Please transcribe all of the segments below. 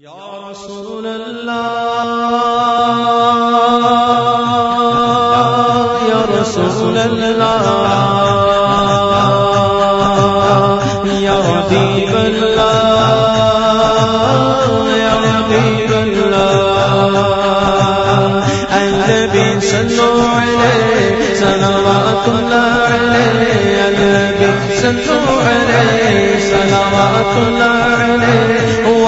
یا رسول اللہ، یا رسول اللہ، یا حبیب اللہ، یا حبیب اللہ، اے نبی صلو علیہ، صلوات اللہ علیہ، اے نبی صلو علیہ، صلوات اللہ علیہ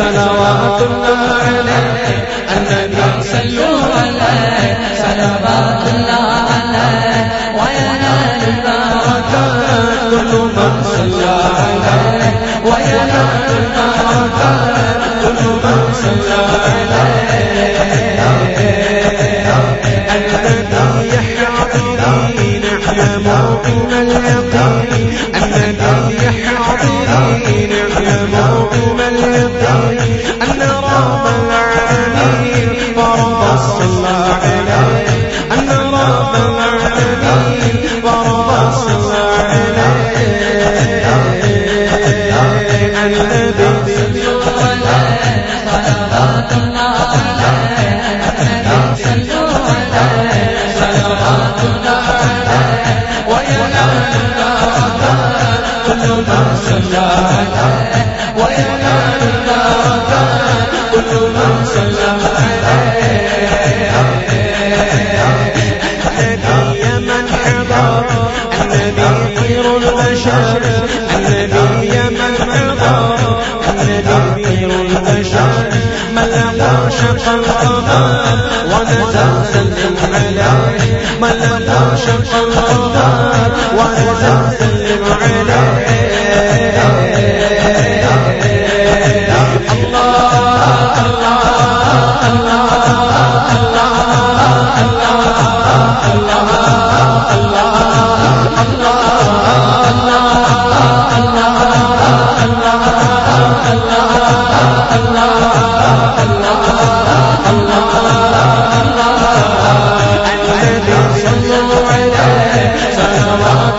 صلوات الله عليه النبي صلوا عليه صلوات الله عليه وينال البركات كل من صلى عليه وينال البركات كل من صلى النبي يحيى عظيمين يحيى موطن اليقين خير البشر النبي من حضر النبي خير البشر من له شق القمر ونزل سلم عليه من له شق القمر ونزل سلم عليه الله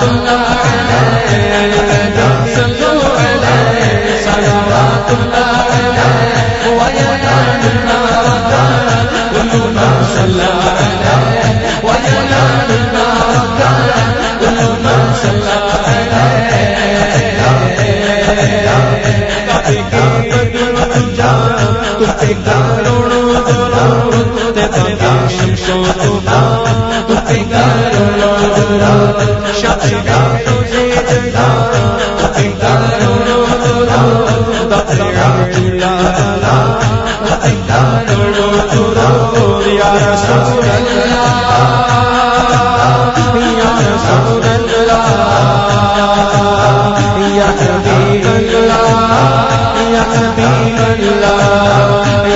اللہ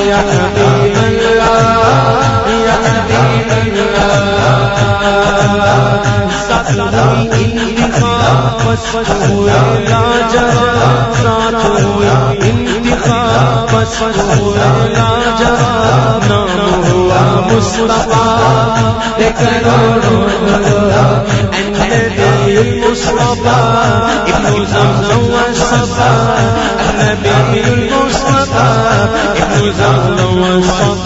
يا انتخاب ہوئے راجا ساتھ ہوئی انتخاب بس ہوئے راجا نام ہوا مصطفیٰ کروڑوں ابن زمزم ابن زمزم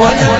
وَيَا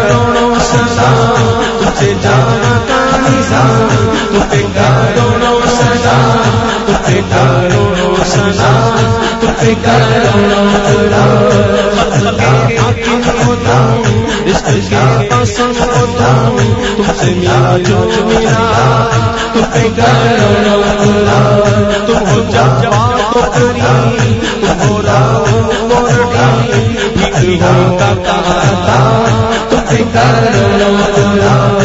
تم سے میرا جو میرا تم پہ گرا تم ہو جا تم ہو رہا ہو کا تم پہ گرا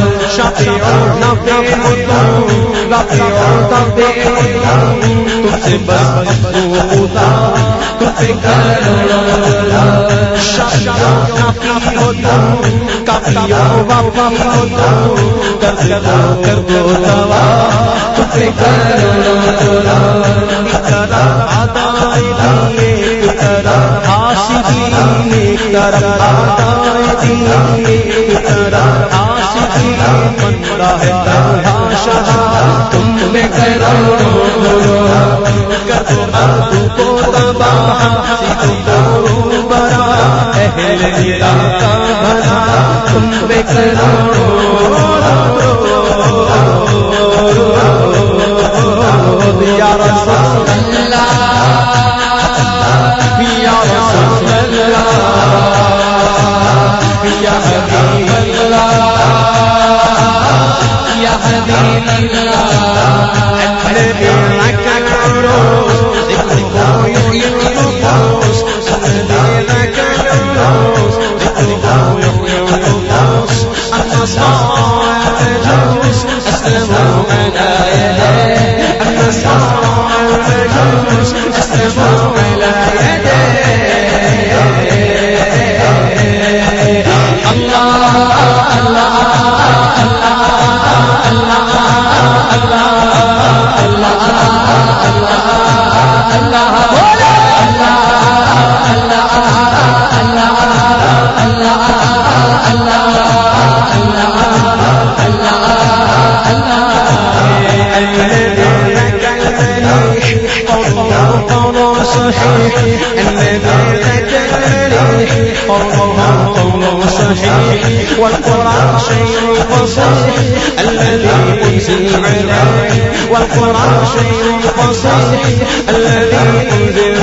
تم سے بس ہوتا تم سے آشی تیرا یا رسول اللہ یا مدینہ القصص الذي أنزل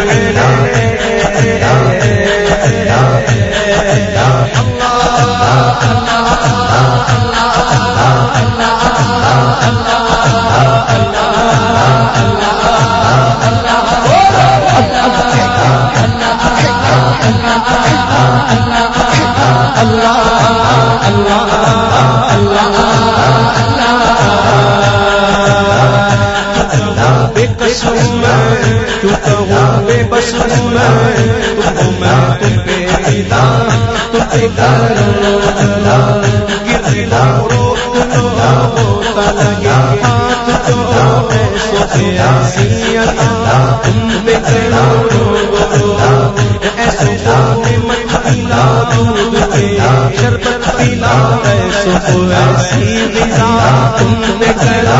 بس شربت پیلا ہے سو ایسی غذا تم نے کرا